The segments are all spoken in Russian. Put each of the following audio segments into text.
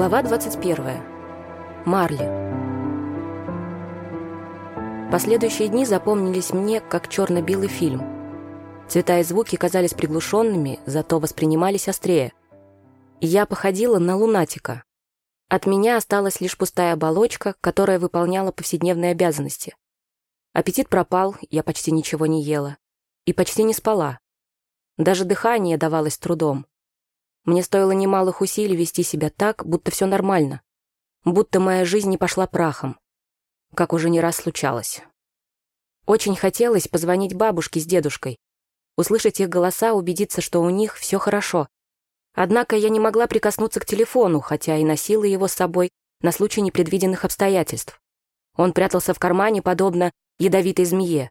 Глава 21. Марли. Последующие дни запомнились мне как черно-белый фильм. Цвета и звуки казались приглушенными, зато воспринимались острее. Я походила на лунатика. От меня осталась лишь пустая оболочка, которая выполняла повседневные обязанности. Аппетит пропал, я почти ничего не ела. И почти не спала. Даже дыхание давалось трудом. Мне стоило немалых усилий вести себя так, будто все нормально. Будто моя жизнь не пошла прахом. Как уже не раз случалось. Очень хотелось позвонить бабушке с дедушкой, услышать их голоса, убедиться, что у них все хорошо. Однако я не могла прикоснуться к телефону, хотя и носила его с собой на случай непредвиденных обстоятельств. Он прятался в кармане, подобно ядовитой змее.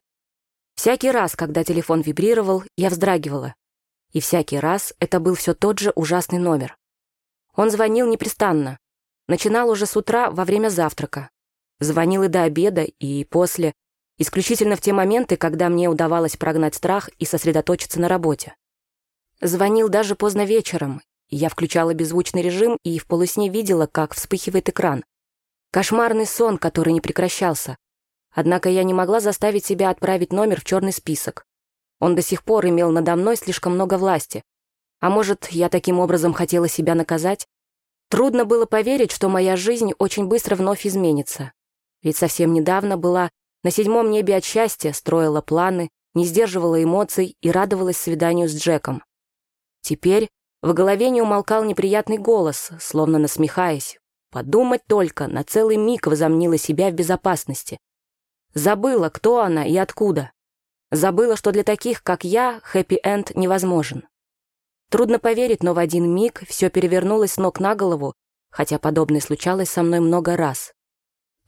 Всякий раз, когда телефон вибрировал, я вздрагивала. И всякий раз это был все тот же ужасный номер. Он звонил непрестанно. Начинал уже с утра во время завтрака. Звонил и до обеда, и после, исключительно в те моменты, когда мне удавалось прогнать страх и сосредоточиться на работе. Звонил даже поздно вечером, я включала беззвучный режим и в полусне видела, как вспыхивает экран. Кошмарный сон, который не прекращался. Однако я не могла заставить себя отправить номер в черный список. Он до сих пор имел надо мной слишком много власти. А может, я таким образом хотела себя наказать? Трудно было поверить, что моя жизнь очень быстро вновь изменится. Ведь совсем недавно была на седьмом небе от счастья, строила планы, не сдерживала эмоций и радовалась свиданию с Джеком. Теперь в голове не умолкал неприятный голос, словно насмехаясь. Подумать только, на целый миг возомнила себя в безопасности. Забыла, кто она и откуда. Забыла, что для таких, как я, хэппи-энд невозможен. Трудно поверить, но в один миг все перевернулось с ног на голову, хотя подобное случалось со мной много раз.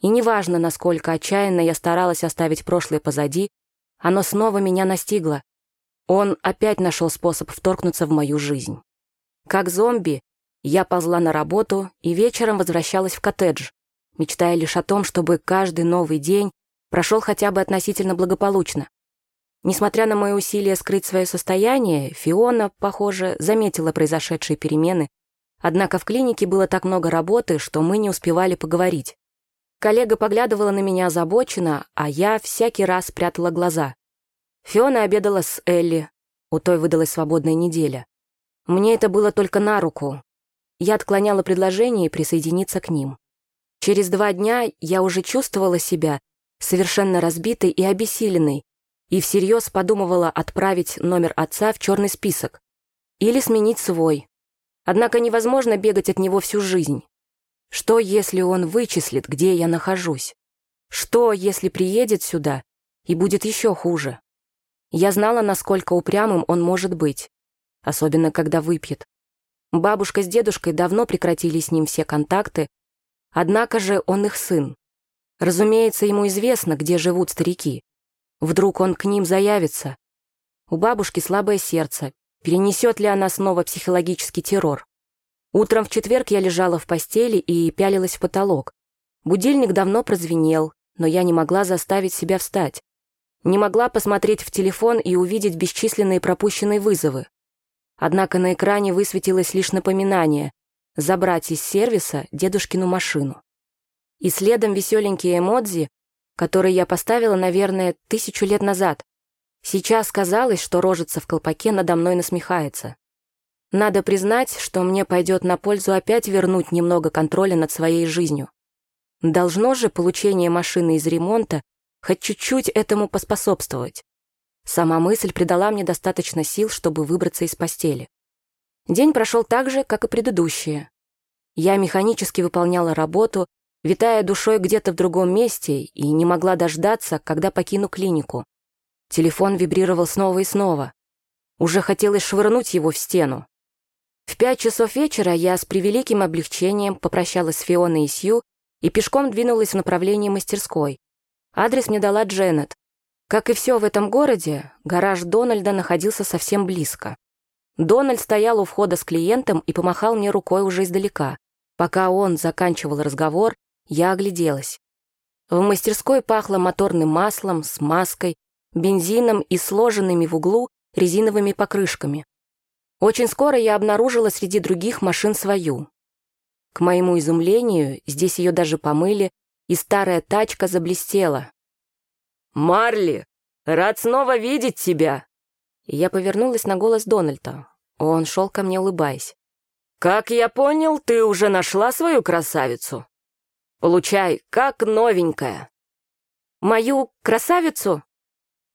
И неважно, насколько отчаянно я старалась оставить прошлое позади, оно снова меня настигло. Он опять нашел способ вторгнуться в мою жизнь. Как зомби, я ползла на работу и вечером возвращалась в коттедж, мечтая лишь о том, чтобы каждый новый день прошел хотя бы относительно благополучно. Несмотря на мои усилия скрыть свое состояние, Фиона, похоже, заметила произошедшие перемены, однако в клинике было так много работы, что мы не успевали поговорить. Коллега поглядывала на меня озабоченно, а я всякий раз прятала глаза. Фиона обедала с Элли, у той выдалась свободная неделя. Мне это было только на руку. Я отклоняла предложение присоединиться к ним. Через два дня я уже чувствовала себя совершенно разбитой и обессиленной, и всерьез подумывала отправить номер отца в черный список или сменить свой. Однако невозможно бегать от него всю жизнь. Что, если он вычислит, где я нахожусь? Что, если приедет сюда и будет еще хуже? Я знала, насколько упрямым он может быть, особенно когда выпьет. Бабушка с дедушкой давно прекратили с ним все контакты, однако же он их сын. Разумеется, ему известно, где живут старики. Вдруг он к ним заявится. У бабушки слабое сердце. Перенесет ли она снова психологический террор? Утром в четверг я лежала в постели и пялилась в потолок. Будильник давно прозвенел, но я не могла заставить себя встать. Не могла посмотреть в телефон и увидеть бесчисленные пропущенные вызовы. Однако на экране высветилось лишь напоминание забрать из сервиса дедушкину машину. И следом веселенькие эмодзи, который я поставила, наверное, тысячу лет назад. Сейчас казалось, что рожица в колпаке надо мной насмехается. Надо признать, что мне пойдет на пользу опять вернуть немного контроля над своей жизнью. Должно же получение машины из ремонта хоть чуть-чуть этому поспособствовать. Сама мысль придала мне достаточно сил, чтобы выбраться из постели. День прошел так же, как и предыдущие. Я механически выполняла работу, витая душой где-то в другом месте и не могла дождаться, когда покину клинику. Телефон вибрировал снова и снова. Уже хотелось швырнуть его в стену. В пять часов вечера я с превеликим облегчением попрощалась с Фионой и Сью и пешком двинулась в направлении мастерской. Адрес мне дала Дженнет. Как и все в этом городе, гараж Дональда находился совсем близко. Дональд стоял у входа с клиентом и помахал мне рукой уже издалека. Пока он заканчивал разговор, я огляделась. В мастерской пахло моторным маслом, смазкой, бензином и сложенными в углу резиновыми покрышками. Очень скоро я обнаружила среди других машин свою. К моему изумлению, здесь ее даже помыли, и старая тачка заблестела. «Марли, рад снова видеть тебя!» Я повернулась на голос Дональда. Он шел ко мне, улыбаясь. «Как я понял, ты уже нашла свою красавицу? Получай, как новенькая!» «Мою красавицу?»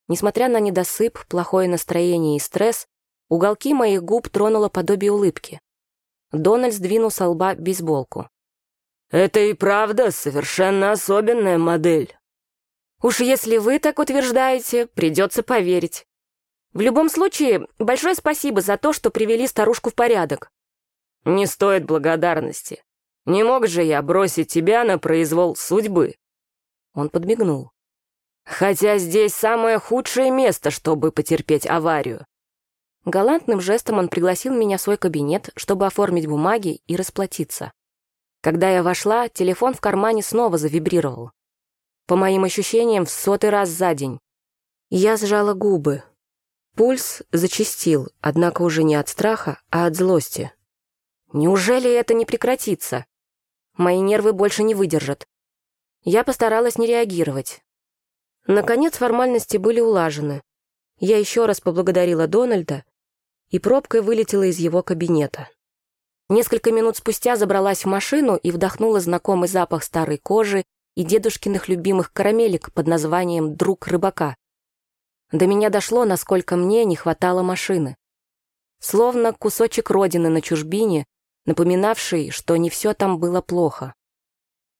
Несмотря на недосып, плохое настроение и стресс, уголки моих губ тронуло подобие улыбки. Дональд сдвинул со лба бейсболку. «Это и правда совершенно особенная модель». «Уж если вы так утверждаете, придется поверить. В любом случае, большое спасибо за то, что привели старушку в порядок». «Не стоит благодарности. Не мог же я бросить тебя на произвол судьбы?» Он подмигнул. Хотя здесь самое худшее место, чтобы потерпеть аварию. Галантным жестом он пригласил меня в свой кабинет, чтобы оформить бумаги и расплатиться. Когда я вошла, телефон в кармане снова завибрировал. По моим ощущениям, в сотый раз за день. Я сжала губы. Пульс зачастил, однако уже не от страха, а от злости. Неужели это не прекратится? Мои нервы больше не выдержат. Я постаралась не реагировать, Наконец формальности были улажены. Я еще раз поблагодарила Дональда и пробкой вылетела из его кабинета. Несколько минут спустя забралась в машину и вдохнула знакомый запах старой кожи и дедушкиных любимых карамелек под названием «Друг рыбака». До меня дошло, насколько мне не хватало машины. Словно кусочек родины на чужбине, напоминавший, что не все там было плохо.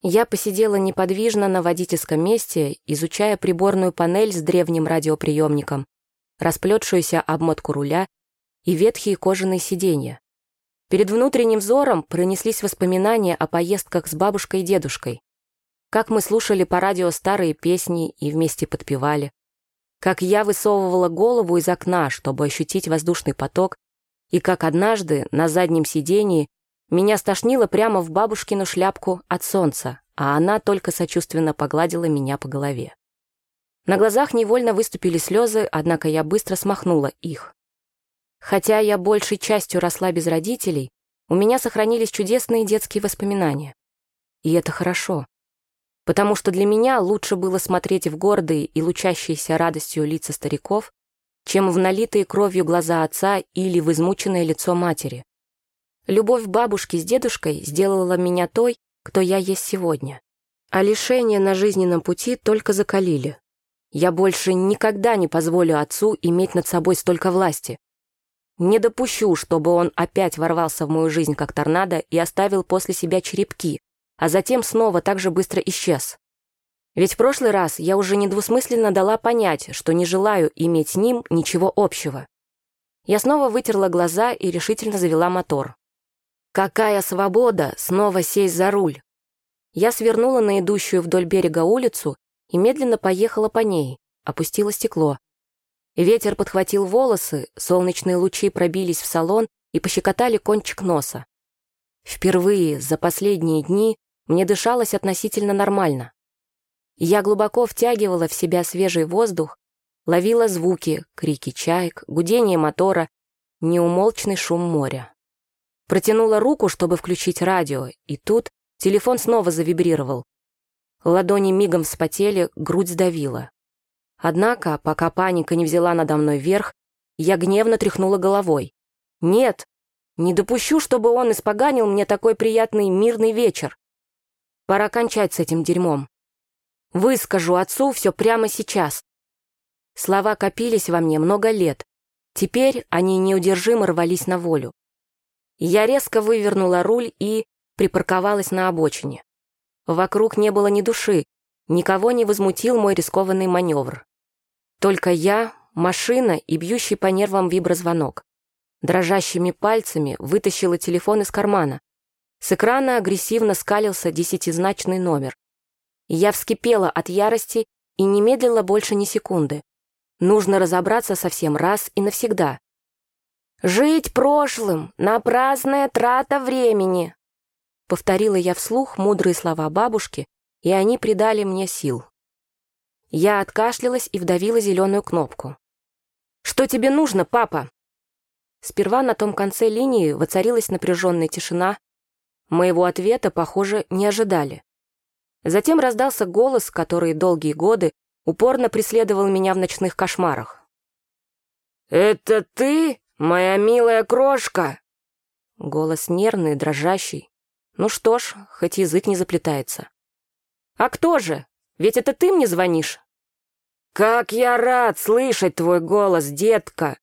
Я посидела неподвижно на водительском месте, изучая приборную панель с древним радиоприемником, расплетшуюся обмотку руля и ветхие кожаные сиденья. Перед внутренним взором пронеслись воспоминания о поездках с бабушкой и дедушкой. Как мы слушали по радио старые песни и вместе подпевали. Как я высовывала голову из окна, чтобы ощутить воздушный поток, и как однажды на заднем сидении меня стошнило прямо в бабушкину шляпку от солнца, а она только сочувственно погладила меня по голове. На глазах невольно выступили слезы, однако я быстро смахнула их. Хотя я большей частью росла без родителей, у меня сохранились чудесные детские воспоминания. И это хорошо. Потому что для меня лучше было смотреть в гордые и лучащиеся радостью лица стариков, чем в налитые кровью глаза отца или в измученное лицо матери. Любовь бабушки с дедушкой сделала меня той, кто я есть сегодня. А лишения на жизненном пути только закалили. Я больше никогда не позволю отцу иметь над собой столько власти. Не допущу, чтобы он опять ворвался в мою жизнь как торнадо и оставил после себя черепки, а затем снова так же быстро исчез. Ведь в прошлый раз я уже недвусмысленно дала понять, что не желаю иметь с ним ничего общего. Я снова вытерла глаза и решительно завела мотор. Какая свобода снова сесть за руль! Я свернула на идущую вдоль берега улицу и медленно поехала по ней, опустила стекло. Ветер подхватил волосы, солнечные лучи пробились в салон и пощекотали кончик носа. Впервые за последние дни мне дышалось относительно нормально. Я глубоко втягивала в себя свежий воздух, ловила звуки, крики чаек, гудение мотора, неумолчный шум моря. Протянула руку, чтобы включить радио, и тут телефон снова завибрировал. Ладони мигом вспотели, грудь сдавила. Однако, пока паника не взяла надо мной верх, я гневно тряхнула головой. «Нет, не допущу, чтобы он испоганил мне такой приятный мирный вечер. Пора кончать с этим дерьмом. Выскажу отцу все прямо сейчас». Слова копились во мне много лет. Теперь они неудержимо рвались на волю. Я резко вывернула руль и припарковалась на обочине. Вокруг не было ни души, никого не возмутил мой рискованный маневр. Только я, машина и бьющий по нервам виброзвонок. Дрожащими пальцами вытащила телефон из кармана. С экрана агрессивно скалился десятизначный номер. Я вскипела от ярости и не медлила больше ни секунды. Нужно разобраться со всем раз и навсегда. «Жить прошлым — напрасная трата времени!» Повторила я вслух мудрые слова бабушки, и они придали мне сил. Я откашлялась и вдавила зеленую кнопку. «Что тебе нужно, папа?» Сперва на том конце линии воцарилась напряженная тишина, Моего ответа, похоже, не ожидали. Затем раздался голос, который долгие годы упорно преследовал меня в ночных кошмарах. «Это ты, моя милая крошка?» Голос нервный, дрожащий. Ну что ж, хоть язык не заплетается. «А кто же? Ведь это ты мне звонишь?» «Как я рад слышать твой голос, детка!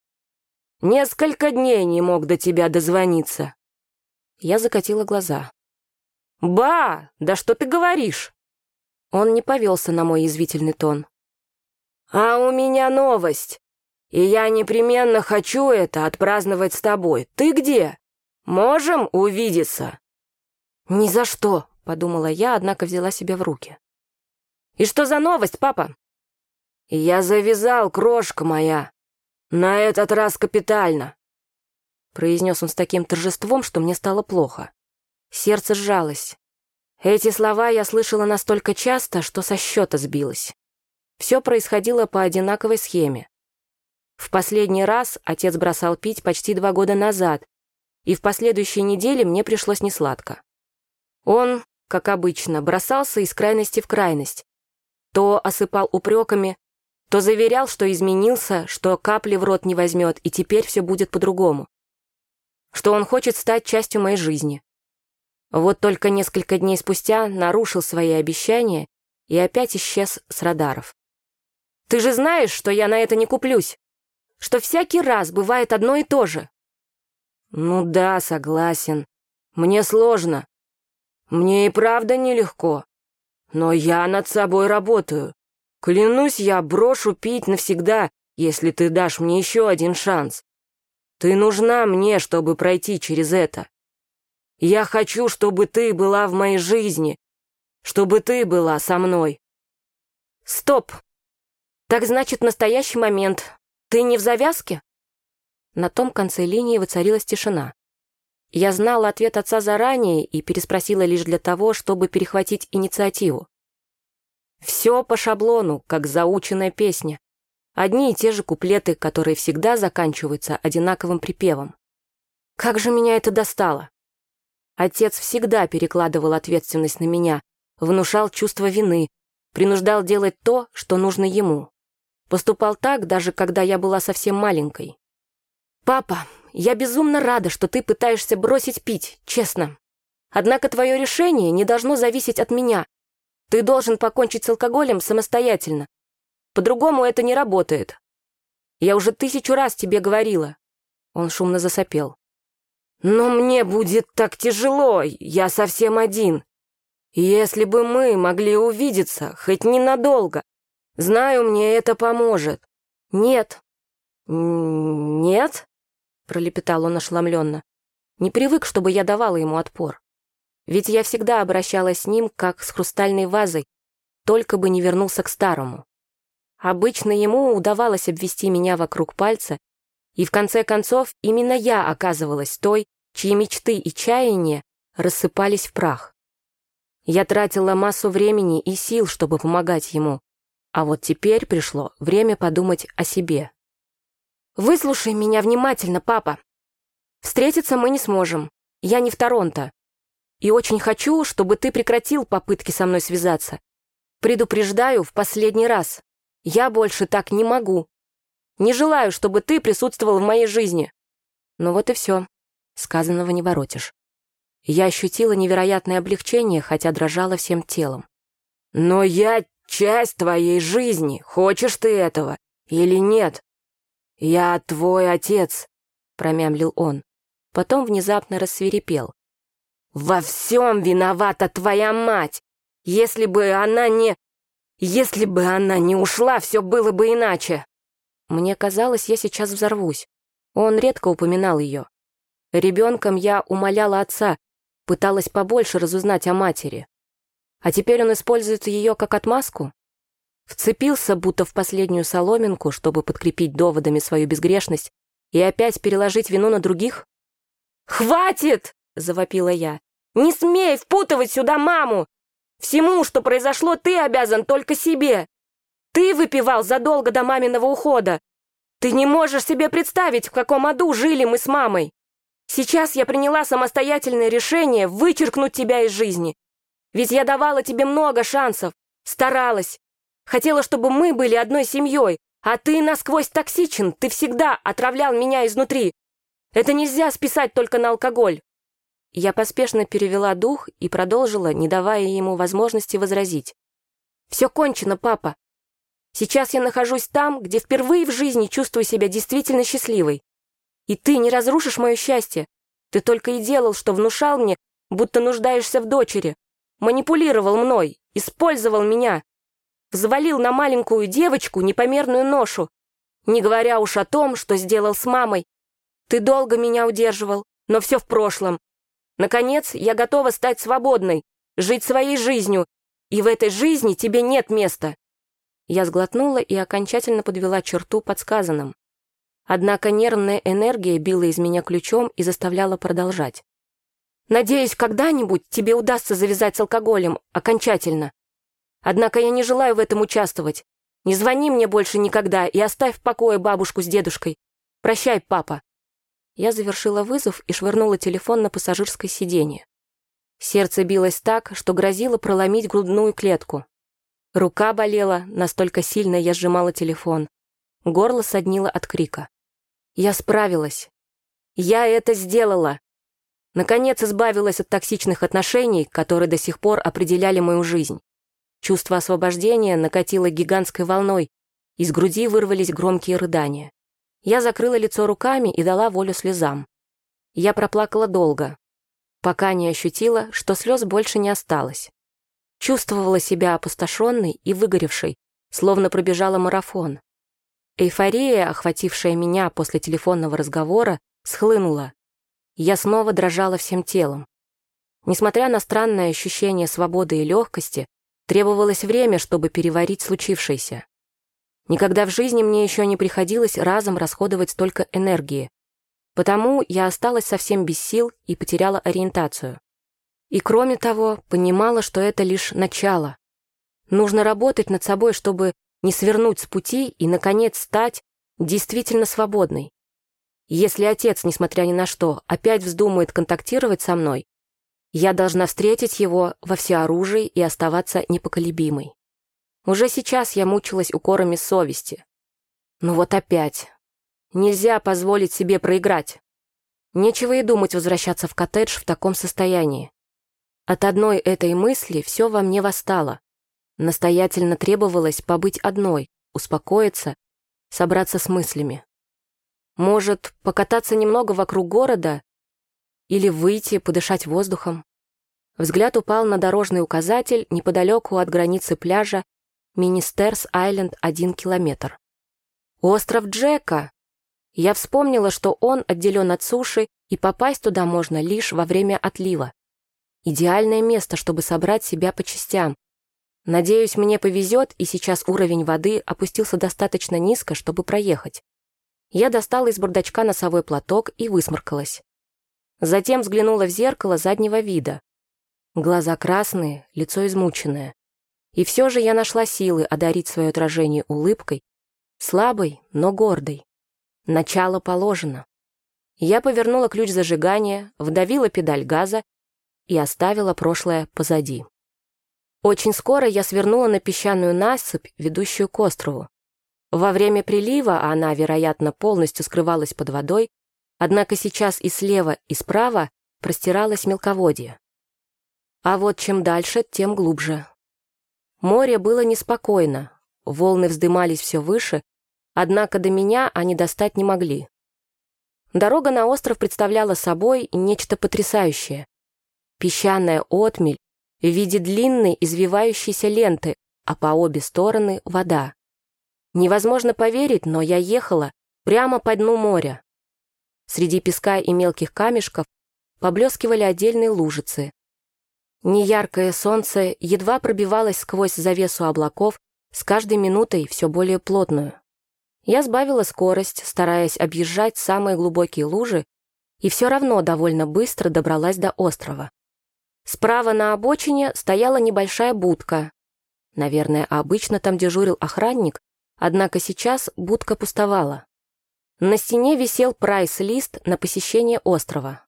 Несколько дней не мог до тебя дозвониться». Я закатила глаза. «Ба! Да что ты говоришь?» Он не повелся на мой язвительный тон. «А у меня новость, и я непременно хочу это отпраздновать с тобой. Ты где? Можем увидеться?» «Ни за что», — подумала я, однако взяла себя в руки. «И что за новость, папа?» «Я завязал, крошка моя. На этот раз капитально», — произнес он с таким торжеством, что мне стало плохо. Сердце сжалось. Эти слова я слышала настолько часто, что со счета сбилась. Все происходило по одинаковой схеме. В последний раз отец бросал пить почти два года назад, и в последующей неделе мне пришлось несладко. Он, как обычно, бросался из крайности в крайность. То осыпал упреками, то заверял, что изменился, что капли в рот не возьмет, и теперь все будет по-другому. Что он хочет стать частью моей жизни. Вот только несколько дней спустя нарушил свои обещания и опять исчез с радаров. «Ты же знаешь, что я на это не куплюсь, что всякий раз бывает одно и то же». «Ну да, согласен. Мне сложно. Мне и правда нелегко. Но я над собой работаю. Клянусь, я брошу пить навсегда, если ты дашь мне еще один шанс. Ты нужна мне, чтобы пройти через это. Я хочу, чтобы ты была в моей жизни, чтобы ты была со мной. Стоп. Так значит, настоящий момент. Ты не в завязке? На том конце линии воцарилась тишина. Я знала ответ отца заранее и переспросила лишь для того, чтобы перехватить инициативу. Все по шаблону, как заученная песня. Одни и те же куплеты, которые всегда заканчиваются одинаковым припевом. Как же меня это достало! Отец всегда перекладывал ответственность на меня, внушал чувство вины, принуждал делать то, что нужно ему. Поступал так, даже когда я была совсем маленькой. «Папа, я безумно рада, что ты пытаешься бросить пить, честно. Однако твое решение не должно зависеть от меня. Ты должен покончить с алкоголем самостоятельно. По-другому это не работает. Я уже тысячу раз тебе говорила». Он шумно засопел. «Но мне будет так тяжело, я совсем один. Если бы мы могли увидеться, хоть ненадолго, знаю, мне это поможет». «Нет». «Нет?» — пролепетал он ошеломленно. «Не привык, чтобы я давала ему отпор. Ведь я всегда обращалась с ним, как с хрустальной вазой, только бы не вернулся к старому. Обычно ему удавалось обвести меня вокруг пальца, и в конце концов именно я оказывалась той, чьи мечты и чаяния рассыпались в прах. Я тратила массу времени и сил, чтобы помогать ему, а вот теперь пришло время подумать о себе. «Выслушай меня внимательно, папа. Встретиться мы не сможем. Я не в Торонто. И очень хочу, чтобы ты прекратил попытки со мной связаться. Предупреждаю в последний раз. Я больше так не могу. Не желаю, чтобы ты присутствовал в моей жизни. Ну вот и все. Сказанного не воротишь. Я ощутила невероятное облегчение, хотя дрожала всем телом. «Но я часть твоей жизни. Хочешь ты этого или нет?» «Я твой отец», — промямлил он. Потом внезапно рассверепел. «Во всем виновата твоя мать! Если бы она не... Если бы она не ушла, все было бы иначе!» Мне казалось, я сейчас взорвусь. Он редко упоминал ее. Ребенком я умоляла отца, пыталась побольше разузнать о матери. А теперь он использует ее как отмазку? Вцепился, будто в последнюю соломинку, чтобы подкрепить доводами свою безгрешность и опять переложить вину на других? «Хватит!» — завопила я. «Не смей впутывать сюда маму! Всему, что произошло, ты обязан только себе! Ты выпивал задолго до маминого ухода! Ты не можешь себе представить, в каком аду жили мы с мамой! Сейчас я приняла самостоятельное решение вычеркнуть тебя из жизни. Ведь я давала тебе много шансов, старалась. Хотела, чтобы мы были одной семьей, а ты насквозь токсичен, ты всегда отравлял меня изнутри. Это нельзя списать только на алкоголь. Я поспешно перевела дух и продолжила, не давая ему возможности возразить. «Все кончено, папа. Сейчас я нахожусь там, где впервые в жизни чувствую себя действительно счастливой. И ты не разрушишь мое счастье. Ты только и делал, что внушал мне, будто нуждаешься в дочери. Манипулировал мной, использовал меня. Взвалил на маленькую девочку непомерную ношу. Не говоря уж о том, что сделал с мамой. Ты долго меня удерживал, но все в прошлом. Наконец, я готова стать свободной, жить своей жизнью, и в этой жизни тебе нет места. Я сглотнула и окончательно подвела черту под сказанным. Однако нервная энергия била из меня ключом и заставляла продолжать. «Надеюсь, когда-нибудь тебе удастся завязать с алкоголем окончательно. Однако я не желаю в этом участвовать. Не звони мне больше никогда и оставь в покое бабушку с дедушкой. Прощай, папа». Я завершила вызов и швырнула телефон на пассажирское сиденье. Сердце билось так, что грозило проломить грудную клетку. Рука болела, настолько сильно я сжимала телефон. Горло соднило от крика. Я справилась. Я это сделала. Наконец избавилась от токсичных отношений, которые до сих пор определяли мою жизнь. Чувство освобождения накатило гигантской волной, из груди вырвались громкие рыдания. Я закрыла лицо руками и дала волю слезам. Я проплакала долго, пока не ощутила, что слез больше не осталось. Чувствовала себя опустошенной и выгоревшей, словно пробежала марафон. Эйфория, охватившая меня после телефонного разговора, схлынула. Я снова дрожала всем телом. Несмотря на странное ощущение свободы и легкости, требовалось время, чтобы переварить случившееся. Никогда в жизни мне еще не приходилось разом расходовать столько энергии. Потому я осталась совсем без сил и потеряла ориентацию. И кроме того, понимала, что это лишь начало. Нужно работать над собой, чтобы не свернуть с пути и, наконец, стать действительно свободной. Если отец, несмотря ни на что, опять вздумает контактировать со мной, я должна встретить его во всеоружии и оставаться непоколебимой. Уже сейчас я мучилась укорами совести. Ну вот опять. Нельзя позволить себе проиграть. Нечего и думать возвращаться в коттедж в таком состоянии. От одной этой мысли все во мне восстало. Настоятельно требовалось побыть одной, успокоиться, собраться с мыслями. Может, покататься немного вокруг города или выйти, подышать воздухом? Взгляд упал на дорожный указатель неподалеку от границы пляжа Министерс-Айленд один километр. Остров Джека! Я вспомнила, что он отделен от суши, и попасть туда можно лишь во время отлива. Идеальное место, чтобы собрать себя по частям. Надеюсь, мне повезет, и сейчас уровень воды опустился достаточно низко, чтобы проехать. Я достала из бардачка носовой платок и высморкалась. Затем взглянула в зеркало заднего вида. Глаза красные, лицо измученное. И все же я нашла силы одарить свое отражение улыбкой, слабой, но гордой. Начало положено. Я повернула ключ зажигания, вдавила педаль газа и оставила прошлое позади. Очень скоро я свернула на песчаную насыпь, ведущую к острову. Во время прилива она, вероятно, полностью скрывалась под водой, однако сейчас и слева, и справа простиралось мелководье. А вот чем дальше, тем глубже. Море было неспокойно, волны вздымались все выше, однако до меня они достать не могли. Дорога на остров представляла собой нечто потрясающее песчаная отмель в виде длинной извивающейся ленты, а по обе стороны — вода. Невозможно поверить, но я ехала прямо по дну моря. Среди песка и мелких камешков поблескивали отдельные лужицы. Неяркое солнце едва пробивалось сквозь завесу облаков, с каждой минутой все более плотную. Я сбавила скорость, стараясь объезжать самые глубокие лужи, и все равно довольно быстро добралась до острова. Справа на обочине стояла небольшая будка. Наверное, обычно там дежурил охранник, однако сейчас будка пустовала. На стене висел прайс-лист на посещение острова.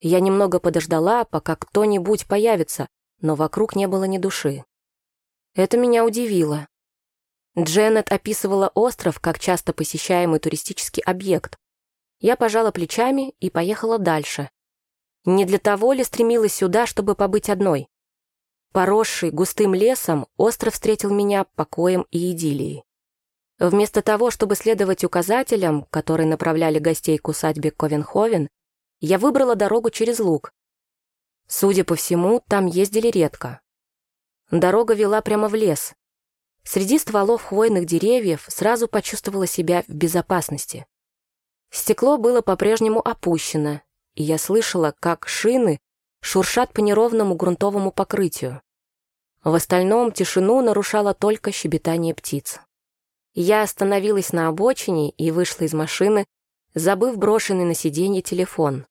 Я немного подождала, пока кто-нибудь появится, но вокруг не было ни души. Это меня удивило. Дженнет описывала остров как часто посещаемый туристический объект. Я пожала плечами и поехала дальше. Не для того ли стремилась сюда, чтобы побыть одной? Поросший густым лесом, остров встретил меня покоем и идиллией. Вместо того, чтобы следовать указателям, которые направляли гостей к усадьбе Ковенховен, я выбрала дорогу через луг. Судя по всему, там ездили редко. Дорога вела прямо в лес. Среди стволов хвойных деревьев сразу почувствовала себя в безопасности. Стекло было по-прежнему опущено, и я слышала, как шины шуршат по неровному грунтовому покрытию. В остальном тишину нарушало только щебетание птиц. Я остановилась на обочине и вышла из машины, забыв брошенный на сиденье телефон.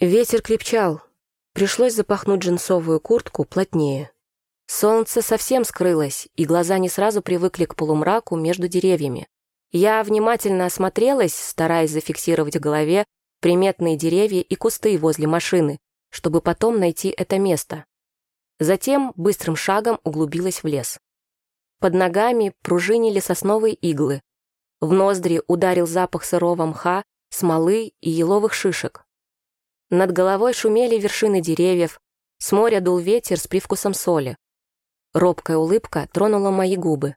Ветер крепчал. Пришлось запахнуть джинсовую куртку плотнее. Солнце совсем скрылось, и глаза не сразу привыкли к полумраку между деревьями. Я внимательно осмотрелась, стараясь зафиксировать в голове приметные деревья и кусты возле машины, чтобы потом найти это место. Затем быстрым шагом углубилась в лес. Под ногами пружинили сосновые иглы. В ноздри ударил запах сырого мха, смолы и еловых шишек. Над головой шумели вершины деревьев, с моря дул ветер с привкусом соли. Робкая улыбка тронула мои губы.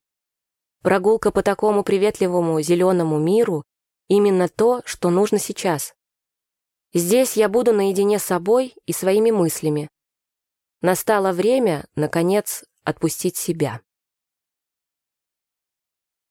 Прогулка по такому приветливому зеленому миру — именно то, что нужно сейчас. Здесь я буду наедине с собой и своими мыслями. Настало время, наконец, отпустить себя.